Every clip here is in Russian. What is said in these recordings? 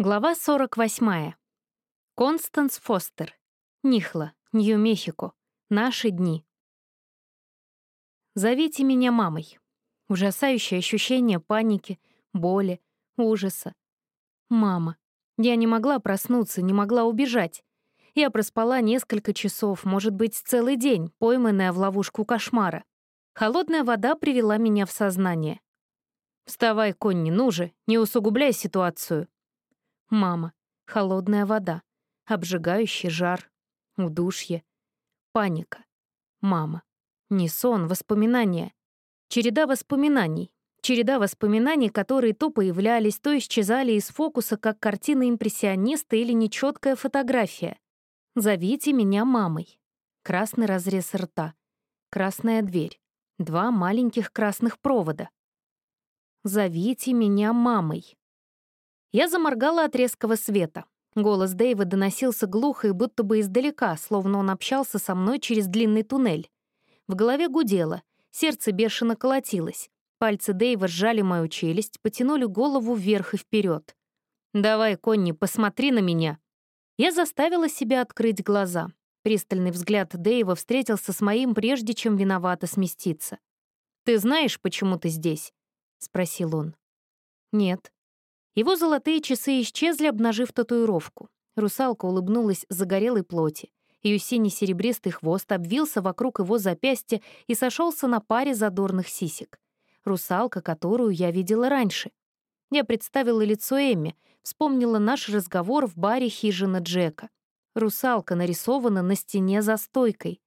Глава 48. Констанс Фостер. Нихла, Нью-Мехико. Наши дни. Зовите меня мамой. Ужасающее ощущение паники, боли, ужаса. Мама. Я не могла проснуться, не могла убежать. Я проспала несколько часов, может быть, целый день, пойманная в ловушку кошмара. Холодная вода привела меня в сознание. «Вставай, Конни, ну же, не усугубляй ситуацию», Мама. Холодная вода. Обжигающий жар. Удушье. Паника. Мама. Не сон, воспоминания. Череда воспоминаний. Череда воспоминаний, которые то появлялись, то исчезали из фокуса, как картина импрессиониста или нечеткая фотография. «Зовите меня мамой». Красный разрез рта. Красная дверь. Два маленьких красных провода. «Зовите меня мамой». Я заморгала от резкого света. Голос Дэйва доносился глухо и будто бы издалека, словно он общался со мной через длинный туннель. В голове гудело, сердце бешено колотилось. Пальцы Дэйва сжали мою челюсть, потянули голову вверх и вперед. «Давай, Конни, посмотри на меня!» Я заставила себя открыть глаза. Пристальный взгляд Дэйва встретился с моим, прежде чем виновато сместиться. «Ты знаешь, почему ты здесь?» — спросил он. «Нет», его золотые часы исчезли, обнажив татуировку. Русалка улыбнулась загорелой плоти. Ее синий-серебристый хвост обвился вокруг его запястья и сошелся на паре задорных сисек. Русалка, которую я видела раньше. Я представила лицо Эмми, вспомнила наш разговор в баре хижины Джека. Русалка нарисована на стене за стойкой.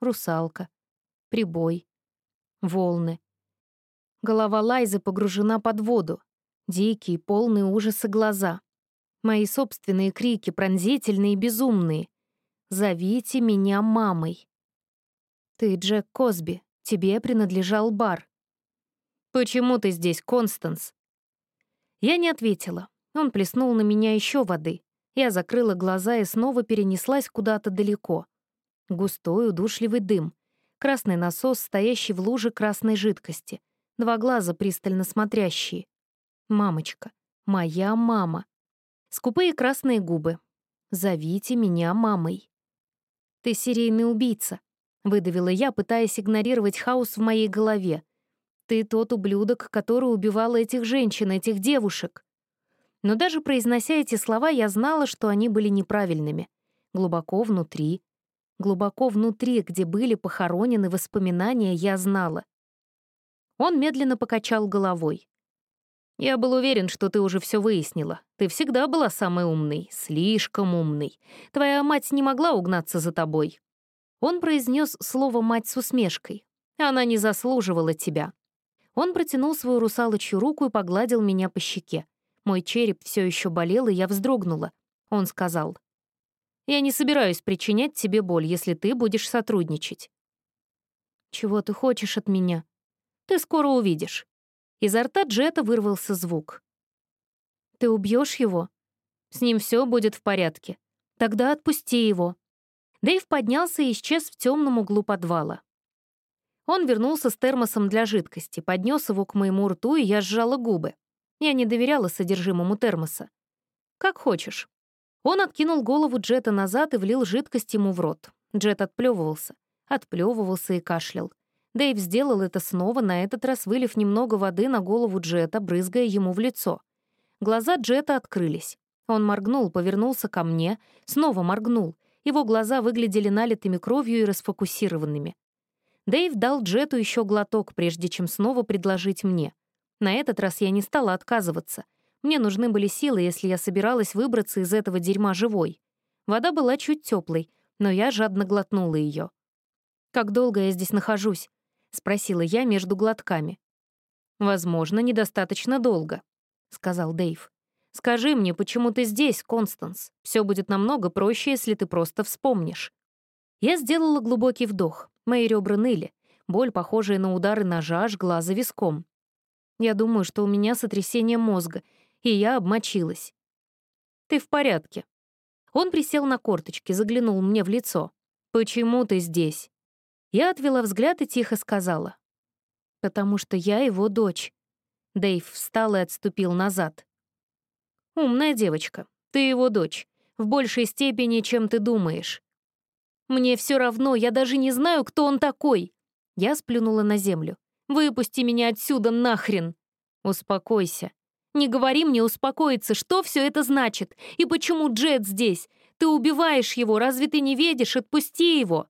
Русалка. Прибой. Волны. Голова Лайзы погружена под воду. Дикие, полные ужаса глаза. Мои собственные крики, пронзительные и безумные. «Зовите меня мамой». «Ты Джек Косби. Тебе принадлежал бар». «Почему ты здесь, Констанс?» Я не ответила. Он плеснул на меня еще воды. Я закрыла глаза и снова перенеслась куда-то далеко. Густой, удушливый дым. Красный насос, стоящий в луже красной жидкости. Два глаза, пристально смотрящие. Мамочка. Моя мама. Скупые красные губы. Зовите меня мамой. Ты серийный убийца, выдавила я, пытаясь игнорировать хаос в моей голове. Ты тот ублюдок, который убивал этих женщин, этих девушек. Но даже произнося эти слова, я знала, что они были неправильными. Глубоко внутри, глубоко внутри, где были похоронены воспоминания, я знала. Он медленно покачал головой. Я был уверен, что ты уже все выяснила. Ты всегда была самой умной, слишком умной. Твоя мать не могла угнаться за тобой. Он произнес слово «мать» с усмешкой. Она не заслуживала тебя. Он протянул свою русалочью руку и погладил меня по щеке. Мой череп все еще болел, и я вздрогнула. Он сказал, «Я не собираюсь причинять тебе боль, если ты будешь сотрудничать». «Чего ты хочешь от меня?» «Ты скоро увидишь. Изо рта Джета вырвался звук. «Ты убьешь его? С ним все будет в порядке. Тогда отпусти его». Дэйв поднялся и исчез в темном углу подвала. Он вернулся с термосом для жидкости, поднес его к моему рту, и я сжала губы. Я не доверяла содержимому термоса. «Как хочешь». Он откинул голову Джета назад и влил жидкость ему в рот. Джет отплевывался, отплевывался и кашлял. Дэйв сделал это снова, на этот раз вылив немного воды на голову Джета, брызгая ему в лицо. Глаза Джета открылись. Он моргнул, повернулся ко мне, снова моргнул. Его глаза выглядели налитыми кровью и расфокусированными. Дэйв дал Джету еще глоток, прежде чем снова предложить мне. На этот раз я не стала отказываться. Мне нужны были силы, если я собиралась выбраться из этого дерьма живой. Вода была чуть теплой, но я жадно глотнула ее. «Как долго я здесь нахожусь?» — спросила я между глотками. «Возможно, недостаточно долго», — сказал Дэйв. «Скажи мне, почему ты здесь, Констанс? Все будет намного проще, если ты просто вспомнишь». Я сделала глубокий вдох. Мои ребра ныли. Боль, похожая на удары ножа, жгла за виском. Я думаю, что у меня сотрясение мозга, и я обмочилась. «Ты в порядке». Он присел на корточки, заглянул мне в лицо. «Почему ты здесь?» Я отвела взгляд и тихо сказала. «Потому что я его дочь». Дэйв встал и отступил назад. Умная девочка. Ты его дочь. В большей степени, чем ты думаешь. Мне все равно, я даже не знаю, кто он такой. Я сплюнула на землю. Выпусти меня отсюда нахрен. Успокойся. Не говори мне успокоиться, что все это значит, и почему Джет здесь. Ты убиваешь его, разве ты не видишь? Отпусти его.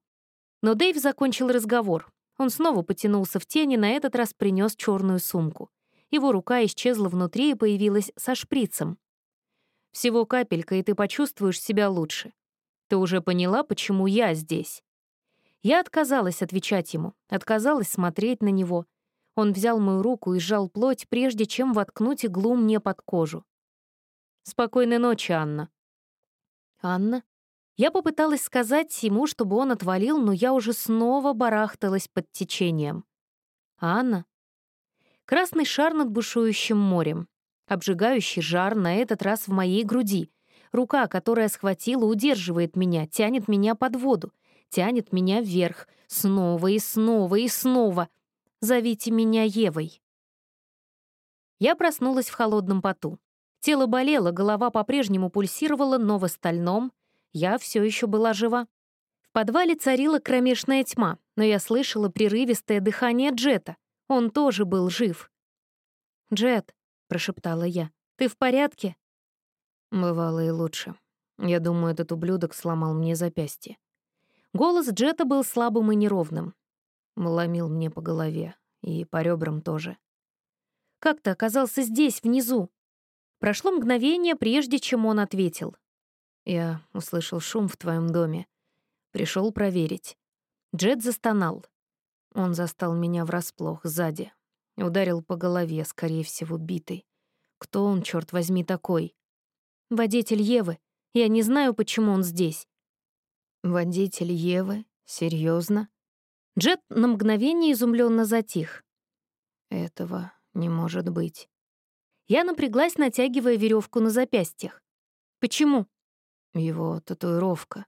Но Дэйв закончил разговор. Он снова потянулся в тени, на этот раз принес черную сумку. Его рука исчезла внутри и появилась со шприцем. «Всего капелька, и ты почувствуешь себя лучше. Ты уже поняла, почему я здесь?» Я отказалась отвечать ему, отказалась смотреть на него. Он взял мою руку и сжал плоть, прежде чем воткнуть иглу мне под кожу. «Спокойной ночи, Анна». «Анна?» Я попыталась сказать ему, чтобы он отвалил, но я уже снова барахталась под течением. Анна? Красный шар над бушующим морем. Обжигающий жар на этот раз в моей груди. Рука, которая схватила, удерживает меня, тянет меня под воду, тянет меня вверх. Снова и снова и снова. Зовите меня Евой. Я проснулась в холодном поту. Тело болело, голова по-прежнему пульсировала, но в остальном — я все еще была жива. В подвале царила кромешная тьма, но я слышала прерывистое дыхание Джета. Он тоже был жив. «Джет», — прошептала я, — «ты в порядке?» Бывало и лучше. Я думаю, этот ублюдок сломал мне запястье. Голос Джета был слабым и неровным. Ломил мне по голове. И по ребрам тоже. «Как ты оказался здесь, внизу?» Прошло мгновение, прежде чем он ответил. Я услышал шум в твоем доме. Пришел проверить. Джет застонал. Он застал меня врасплох сзади. Ударил по голове, скорее всего, битой. Кто он, черт возьми, такой? Водитель Евы. Я не знаю, почему он здесь. Водитель Евы? Серьезно? Джет на мгновение изумленно затих. Этого не может быть. Я напряглась, натягивая веревку на запястьях. Почему? Его татуировка.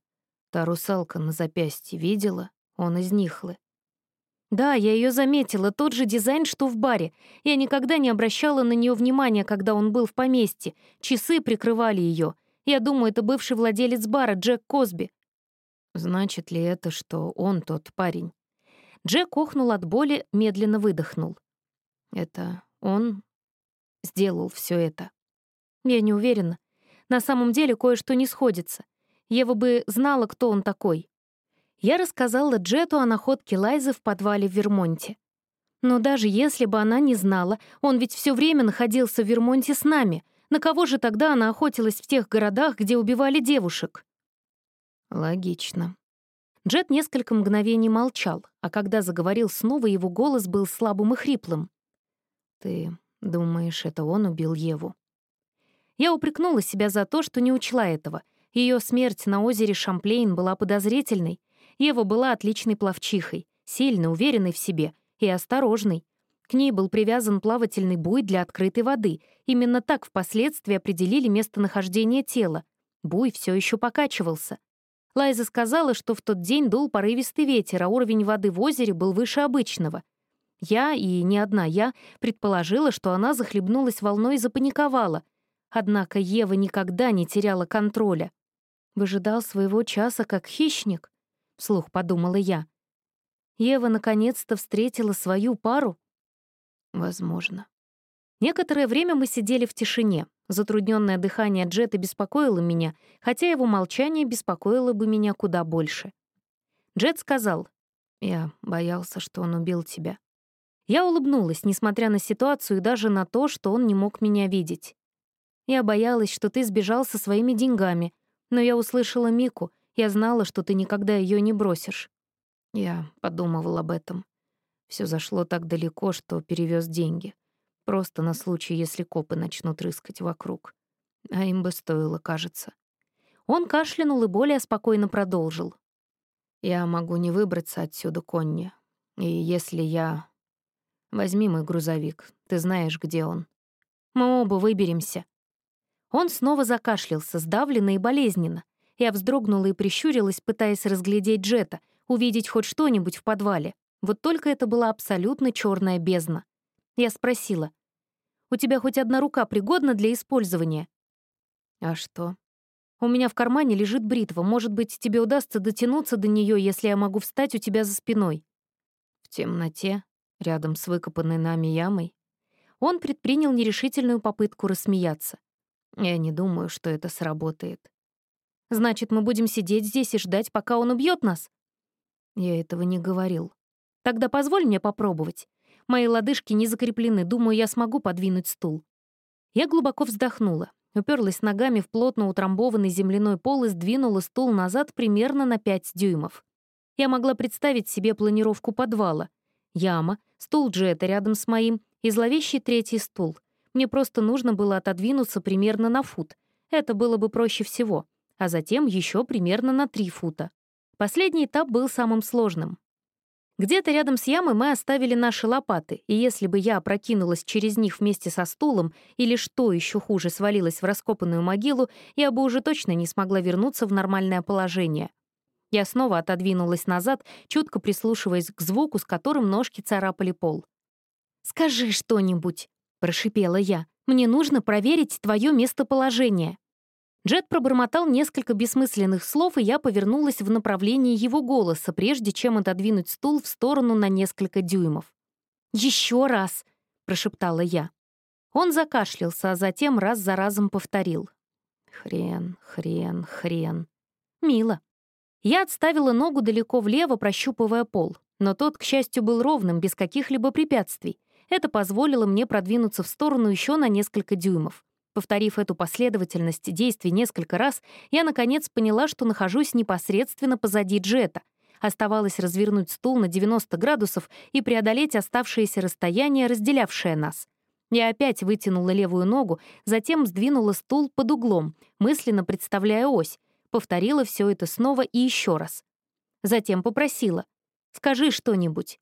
Та русалка на запястье видела? Он из Нихлы. Да, я ее заметила, тот же дизайн, что в баре. Я никогда не обращала на нее внимания, когда он был в поместье. Часы прикрывали ее. Я думаю, это бывший владелец бара Джек Косби. Значит ли это, что он тот парень? Джек охнул от боли, медленно выдохнул. Это он сделал все это. Я не уверена. На самом деле кое-что не сходится. Ева бы знала, кто он такой. Я рассказала Джету о находке Лайзы в подвале в Вермонте. Но даже если бы она не знала, он ведь все время находился в Вермонте с нами. На кого же тогда она охотилась в тех городах, где убивали девушек? Логично. Джет несколько мгновений молчал, а когда заговорил снова, его голос был слабым и хриплым. «Ты думаешь, это он убил Еву?» Я упрекнула себя за то, что не учла этого. Ее смерть на озере Шамплейн была подозрительной. Ева была отличной пловчихой, сильно уверенной в себе и осторожной. К ней был привязан плавательный буй для открытой воды. Именно так впоследствии определили местонахождение тела. Буй все еще покачивался. Лайза сказала, что в тот день дул порывистый ветер, а уровень воды в озере был выше обычного. Я, и не одна я, предположила, что она захлебнулась волной и запаниковала — Однако Ева никогда не теряла контроля. Выжидал своего часа как хищник, вслух подумала я. Ева наконец-то встретила свою пару? Возможно. Некоторое время мы сидели в тишине. Затрудненное дыхание Джета беспокоило меня, хотя его молчание беспокоило бы меня куда больше. Джет сказал, «Я боялся, что он убил тебя». Я улыбнулась, несмотря на ситуацию и даже на то, что он не мог меня видеть. Я боялась, что ты сбежал со своими деньгами, но я услышала Мику, я знала, что ты никогда ее не бросишь. Я подумывал об этом. Все зашло так далеко, что перевез деньги. Просто на случай, если копы начнут рыскать вокруг. А им бы стоило, кажется. Он кашлянул и более спокойно продолжил. «Я могу не выбраться отсюда, Конни. И если я... Возьми мой грузовик, ты знаешь, где он. Мы оба выберемся. Он снова закашлялся, сдавленно и болезненно. Я вздрогнула и прищурилась, пытаясь разглядеть Джета, увидеть хоть что-нибудь в подвале. Вот только это была абсолютно черная бездна. Я спросила, «У тебя хоть одна рука пригодна для использования?» А что? У меня в кармане лежит бритва. Может быть, тебе удастся дотянуться до нее, если я могу встать у тебя за спиной. В темноте, рядом с выкопанной нами ямой, он предпринял нерешительную попытку рассмеяться. Я не думаю, что это сработает. Значит, мы будем сидеть здесь и ждать, пока он убьет нас? Я этого не говорил. Тогда позволь мне попробовать. Мои лодыжки не закреплены, думаю, я смогу подвинуть стул. Я глубоко вздохнула, уперлась ногами в плотно утрамбованный земляной пол и сдвинула стул назад примерно на 5 дюймов. Я могла представить себе планировку подвала. Яма, стул Джета рядом с моим и зловещий третий стул. Мне просто нужно было отодвинуться примерно на фут. Это было бы проще всего. А затем еще примерно на 3 фута. Последний этап был самым сложным. Где-то рядом с ямой мы оставили наши лопаты, и если бы я опрокинулась через них вместе со стулом или, что еще хуже, свалилась в раскопанную могилу, я бы уже точно не смогла вернуться в нормальное положение. Я снова отодвинулась назад, чутко прислушиваясь к звуку, с которым ножки царапали пол. «Скажи что-нибудь», — прошипела я. «Мне нужно проверить твое местоположение». Джет пробормотал несколько бессмысленных слов, и я повернулась в направлении его голоса, прежде чем отодвинуть стул в сторону на несколько дюймов. «Еще раз!» — прошептала я. Он закашлялся, а затем раз за разом повторил. «Хрен, хрен, хрен». «Мило». Я отставила ногу далеко влево, прощупывая пол, но тот, к счастью, был ровным, без каких-либо препятствий. Это позволило мне продвинуться в сторону еще на несколько дюймов. Повторив эту последовательность действий несколько раз, я, наконец, поняла, что нахожусь непосредственно позади Джета. Оставалось развернуть стул на 90 градусов и преодолеть оставшееся расстояние, разделявшее нас. Я опять вытянула левую ногу, затем сдвинула стул под углом, мысленно представляя ось, повторила все это снова и еще раз. Затем попросила. «Скажи что-нибудь».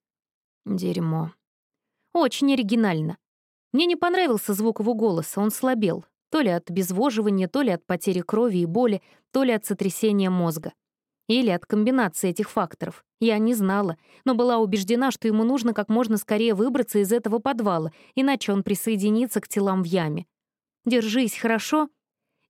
Дерьмо. Очень оригинально. Мне не понравился звук его голоса, он слабел. То ли от обезвоживания, то ли от потери крови и боли, то ли от сотрясения мозга. Или от комбинации этих факторов. Я не знала, но была убеждена, что ему нужно как можно скорее выбраться из этого подвала, иначе он присоединится к телам в яме. «Держись, хорошо?»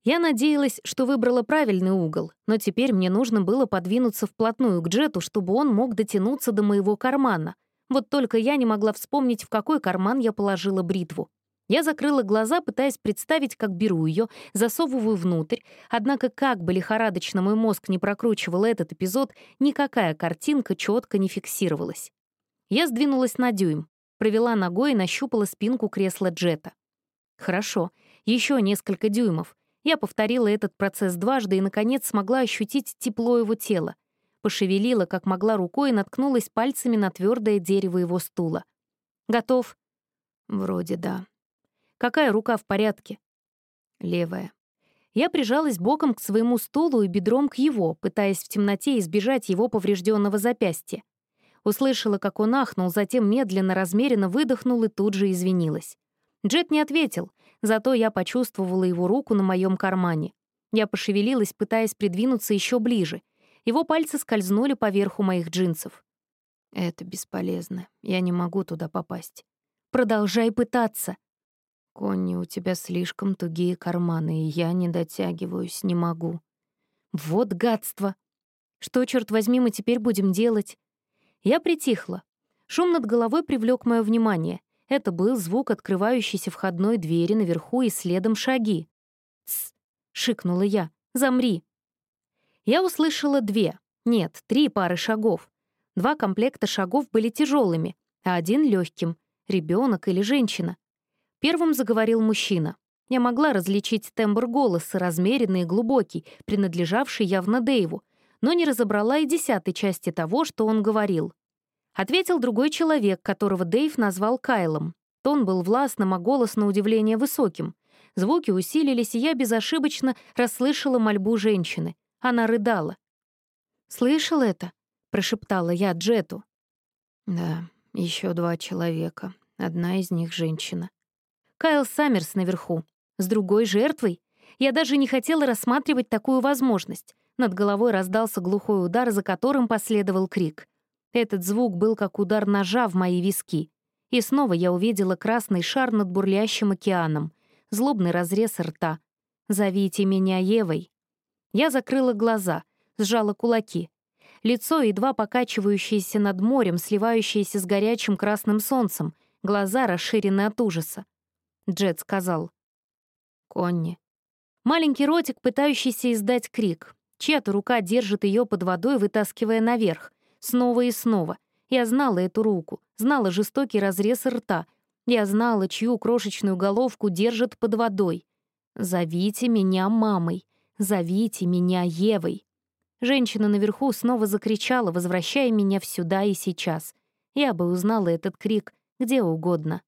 Я надеялась, что выбрала правильный угол, но теперь мне нужно было подвинуться вплотную к Джету, чтобы он мог дотянуться до моего кармана. Вот только я не могла вспомнить, в какой карман я положила бритву. Я закрыла глаза, пытаясь представить, как беру ее, засовываю внутрь, однако как бы лихорадочно мой мозг не прокручивал этот эпизод, никакая картинка четко не фиксировалась. Я сдвинулась на дюйм, провела ногой и нащупала спинку кресла Джета. Хорошо, еще несколько дюймов. Я повторила этот процесс дважды и, наконец, смогла ощутить тепло его тела пошевелила, как могла рукой, и наткнулась пальцами на твердое дерево его стула. «Готов?» «Вроде да». «Какая рука в порядке?» «Левая». Я прижалась боком к своему стулу и бедром к его, пытаясь в темноте избежать его поврежденного запястья. Услышала, как он ахнул, затем медленно, размеренно выдохнул и тут же извинилась. Джет не ответил, зато я почувствовала его руку на моем кармане. Я пошевелилась, пытаясь придвинуться еще ближе — его пальцы скользнули по верху моих джинсов. «Это бесполезно. Я не могу туда попасть». «Продолжай пытаться». «Конни, у тебя слишком тугие карманы, и я не дотягиваюсь, не могу». «Вот гадство! Что, черт возьми, мы теперь будем делать?» Я притихла. Шум над головой привлек мое внимание. Это был звук открывающейся входной двери наверху и следом шаги. «Тсс!» — шикнула я. «Замри!» Я услышала две, нет, три пары шагов. Два комплекта шагов были тяжелыми, а один легким — ребенок или женщина. Первым заговорил мужчина. Я могла различить тембр голоса, размеренный и глубокий, принадлежавший явно Дэйву, но не разобрала и десятой части того, что он говорил. Ответил другой человек, которого Дэйв назвал Кайлом. Тон был властным, а голос, на удивление, высоким. Звуки усилились, и я безошибочно расслышала мольбу женщины. Она рыдала. «Слышал это?» — прошептала я Джету. «Да, еще два человека. Одна из них — женщина. Кайл Саммерс наверху. С другой жертвой? Я даже не хотела рассматривать такую возможность. Над головой раздался глухой удар, за которым последовал крик. Этот звук был как удар ножа в мои виски. И снова я увидела красный шар над бурлящим океаном, злобный разрез рта. Зовите меня Евой». Я закрыла глаза, сжала кулаки. Лицо, едва покачивающееся над морем, сливающееся с горячим красным солнцем, глаза расширены от ужаса. Джет сказал. «Конни». Маленький ротик, пытающийся издать крик. Чья-то рука держит ее под водой, вытаскивая наверх. Снова и снова. Я знала эту руку, знала жестокий разрез рта. Я знала, чью крошечную головку держит под водой. «Зовите меня мамой. Зовите меня Евой». Женщина наверху снова закричала, возвращая меня сюда и сейчас. Я бы узнала этот крик где угодно.